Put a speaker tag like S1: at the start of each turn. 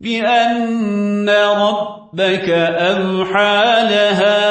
S1: بأن ربك أوحى لها